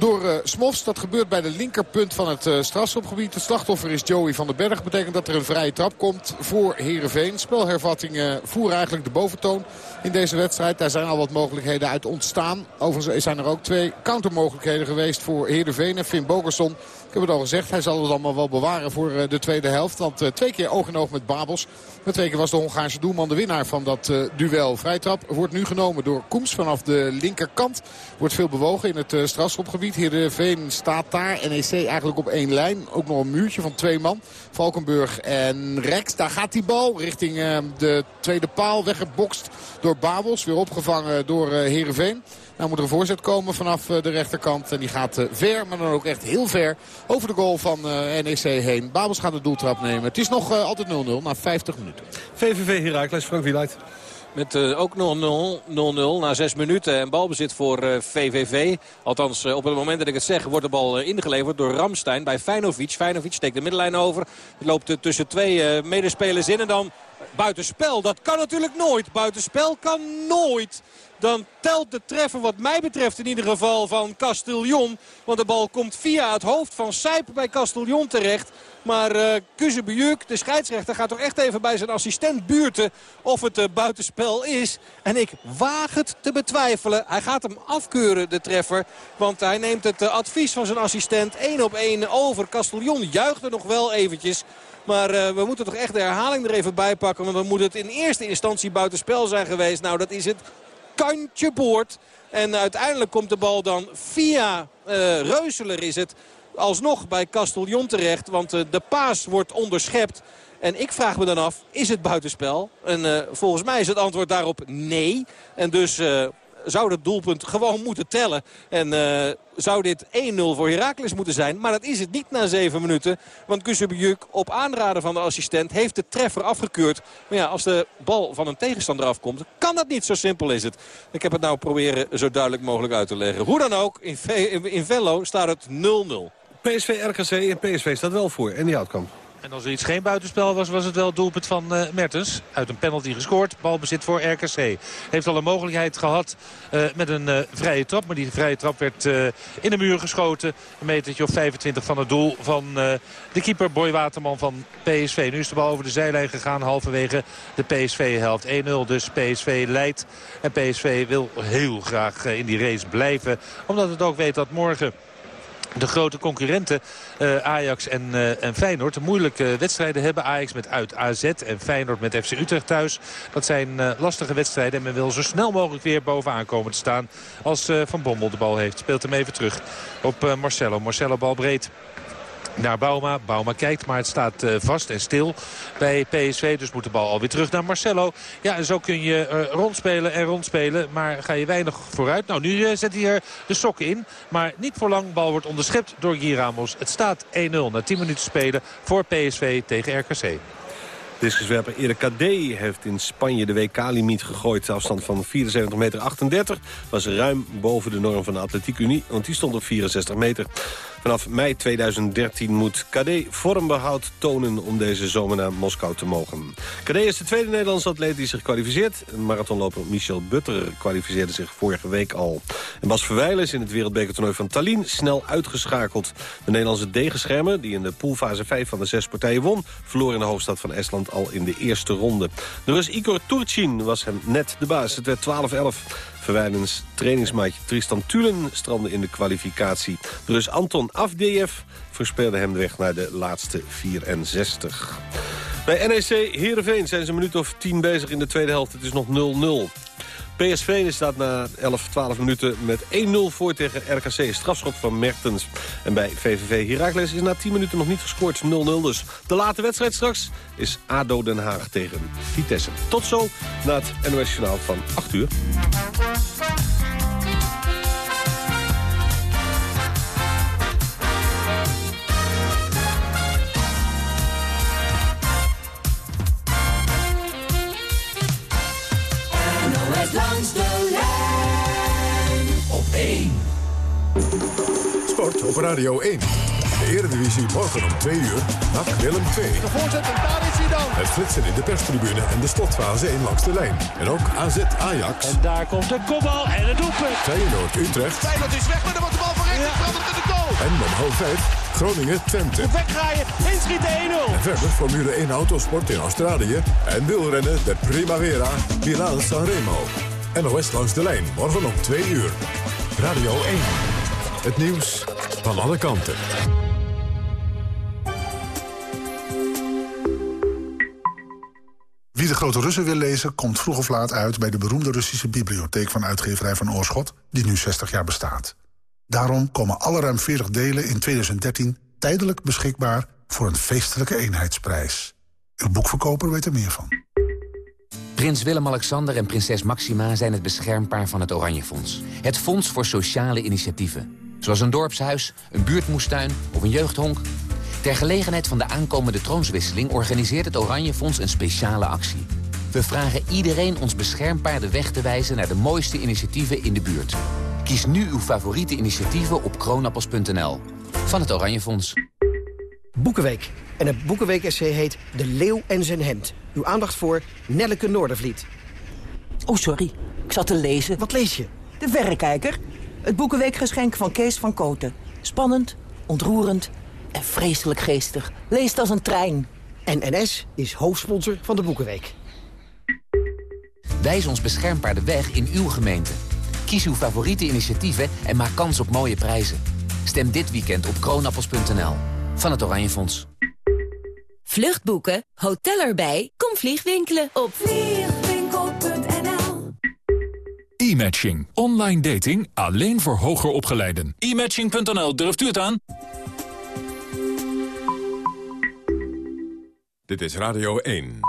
door uh, Smofs. Dat gebeurt bij de linkerpunt van het uh, strafschopgebied. Het slachtoffer is Joey van den Berg. Betekent dat er een vrije trap komt voor Heerenveen. Spelhervattingen voeren eigenlijk de boventoon in deze wedstrijd. Daar zijn al wat mogelijkheden uit ontstaan. Overigens zijn er ook twee countermogelijkheden geweest voor Heerenveen. En Finn Bogerson Ik heb het al gezegd, hij zal het allemaal wel bewaren voor eh, de tweede helft. Want eh, twee keer oog in oog met Babels. Met twee keer was de Hongaarse doelman de winnaar van dat uh, duel. Vrijtrap wordt nu genomen door Koems vanaf de linkerkant. Wordt veel bewogen in het strafschopgebied. Heerenveen staat daar. NEC eigenlijk op één lijn. Ook nog een muurtje van twee man. Valkenburg en Rex. Daar gaat die bal richting de tweede paal. Weggebokst door Babels. Weer opgevangen door Heerenveen. Nou moet er een voorzet komen vanaf de rechterkant. En die gaat ver, maar dan ook echt heel ver over de goal van NEC heen. Babels gaat de doeltrap nemen. Het is nog altijd 0-0 na 50 minuten. VVV Heracles, Frank Wieluid. Met uh, ook 0-0 na 6 minuten en balbezit voor uh, VVV. Althans, uh, op het moment dat ik het zeg wordt de bal ingeleverd door Ramstein bij Feinovic. Feinovic steekt de middenlijn over. Het loopt tussen twee medespelers in en dan buitenspel. Dat kan natuurlijk nooit. Buitenspel kan nooit. Dan telt de treffer wat mij betreft in ieder geval van Castellon. Want de bal komt via het hoofd van Sijp bij Castellon terecht. Maar uh, Kuzebujuk, de scheidsrechter, gaat toch echt even bij zijn assistent buurten of het uh, buitenspel is. En ik waag het te betwijfelen. Hij gaat hem afkeuren, de treffer. Want hij neemt het uh, advies van zijn assistent één op één over. Castellon juicht er nog wel eventjes. Maar we moeten toch echt de herhaling er even bij pakken. Want dan moet het in eerste instantie buitenspel zijn geweest. Nou, dat is het kantje boord. En uiteindelijk komt de bal dan via uh, Reuseler is het alsnog bij Castellon terecht. Want uh, de paas wordt onderschept. En ik vraag me dan af, is het buitenspel? En uh, volgens mij is het antwoord daarop nee. En dus zou het doelpunt gewoon moeten tellen. En uh, zou dit 1-0 voor Heracles moeten zijn. Maar dat is het niet na 7 minuten. Want Kuzebujuk op aanraden van de assistent heeft de treffer afgekeurd. Maar ja, als de bal van een tegenstander afkomt, kan dat niet. Zo simpel is het. Ik heb het nou proberen zo duidelijk mogelijk uit te leggen. Hoe dan ook, in, Ve in staat het 0-0. PSV, RKC en PSV staat wel voor. En die outcome. En als er iets geen buitenspel was, was het wel het doelpunt van uh, Mertens. Uit een penalty gescoord. Balbezit voor RKC. Heeft al een mogelijkheid gehad uh, met een uh, vrije trap. Maar die vrije trap werd in de muur geschoten. Een metertje of 25 van het doel van de keeper Boy Waterman van PSV. Nu is de bal over de zijlijn gegaan halverwege de PSV-helft. 1-0 dus PSV leidt. En PSV wil heel graag in die race blijven. Omdat het ook weet dat morgen de grote concurrenten uh, Ajax en, uh, en Feyenoord moeilijke wedstrijden hebben. Ajax met uit AZ en Feyenoord met FC Utrecht thuis. Dat zijn lastige wedstrijden en men wil zo snel mogelijk weer bovenaan komen te staan als Van Bommel de bal heeft. Speelt hem even terug op Marcelo. Marcelo bal breed naar Bauma. Bauma kijkt, maar het staat uh, vast en stil bij PSV. Dus moet de bal alweer terug naar Marcelo. Ja, en zo kun je uh, rondspelen en rondspelen. Maar ga je weinig vooruit. Nou, nu uh, zet hij er de sokken in. Maar niet voor lang. Bal wordt onderschept door Guy. Het staat 1-0 na 10 minuten spelen voor PSV tegen RKC. Discuswerper Erik Kadé heeft in Spanje de WK-limiet gegooid. De afstand van 74 meter 38 was ruim boven de norm van de Atletiek Unie. Want die stond op 64 meter. Vanaf mei 2013 moet KD vormbehoud tonen om deze zomer naar Moskou te mogen. KD is de tweede Nederlandse atleet die zich kwalificeert. Marathonloper Michel Butter kwalificeerde zich vorige week al. En Bas Verwijlen is in het wereldbekertoernooi van Tallinn snel uitgeschakeld. De Nederlandse degenschermer, die in de poolfase 5 van de zes partijen won... verloor in de hoofdstad van Estland al in de eerste ronde. De Rus Igor Turchin was hem net de baas. Het werd 12-11. Verwijlens trainingsmaatje Tristan Tulen strandde in de kwalificatie. De Rus Anton Avdejev verspeelde hem de weg naar de laatste 64. Bij NEC Heerenveen zijn ze een minuut of 10 bezig in de tweede helft. Het is nog 0-0. PSV staat na 11, 12 minuten met 1-0 voor tegen RKC. Strafschop van Mertens. En bij VVV Heracles is na 10 minuten nog niet gescoord. 0-0 dus. De late wedstrijd straks is ADO Den Haag tegen Vitesse. Tot zo na het NOS Journaal van 8 uur. Langs de lijn op 1. Sport op Radio 1. De Eredivisie morgen om 2 uur. NAC Willem 2. De voorzet en daar is hij dan. Het flitsen in de perstribune en de slotfase 1 langs de lijn. En ook AZ Ajax. En daar komt de kopbal en het doelpunt. Feyenoord Utrecht. Feyenoord is weg, maar dan wordt de bal van rechts ja. in de goal. En om half 5 Groningen Twente. Wegdraaien, inschieten 1-0. verder Formule 1 Autosport in Australië. En wielrennen de Primavera, Milaan Sanremo. NOS langs de lijn, morgen om 2 uur. Radio 1. Het nieuws van alle kanten. Wie de grote Russen wil lezen, komt vroeg of laat uit... bij de beroemde Russische bibliotheek van uitgeverij Van Oorschot... die nu 60 jaar bestaat. Daarom komen alle ruim 40 delen in 2013 tijdelijk beschikbaar... voor een feestelijke eenheidsprijs. Uw boekverkoper weet er meer van. Prins Willem-Alexander en prinses Maxima zijn het beschermpaar van het Oranje Fonds. Het fonds voor sociale initiatieven. Zoals een dorpshuis, een buurtmoestuin of een jeugdhonk. Ter gelegenheid van de aankomende troonswisseling organiseert het Oranje Fonds een speciale actie. We vragen iedereen ons beschermpaar de weg te wijzen naar de mooiste initiatieven in de buurt. Kies nu uw favoriete initiatieven op kroonappels.nl. Van het Oranje Fonds. Boekenweek. En het Boekenweek-essay heet De Leeuw en zijn hemd. Uw aandacht voor Nelleke Noordervliet. Oh, sorry. Ik zat te lezen. Wat lees je? De Verrekijker. Het Boekenweekgeschenk van Kees van Koten. Spannend, ontroerend en vreselijk geestig. Leest als een trein. En NS is hoofdsponsor van de Boekenweek. Wijs ons beschermpaar de weg in uw gemeente. Kies uw favoriete initiatieven en maak kans op mooie prijzen. Stem dit weekend op kroonappels.nl. Van het Oranje Fonds. Vluchtboeken, hotel erbij, kom vliegwinkelen op vliegwinkel.nl E-matching. Online dating alleen voor hoger opgeleiden. E-matching.nl, durft u het aan? Dit is Radio 1.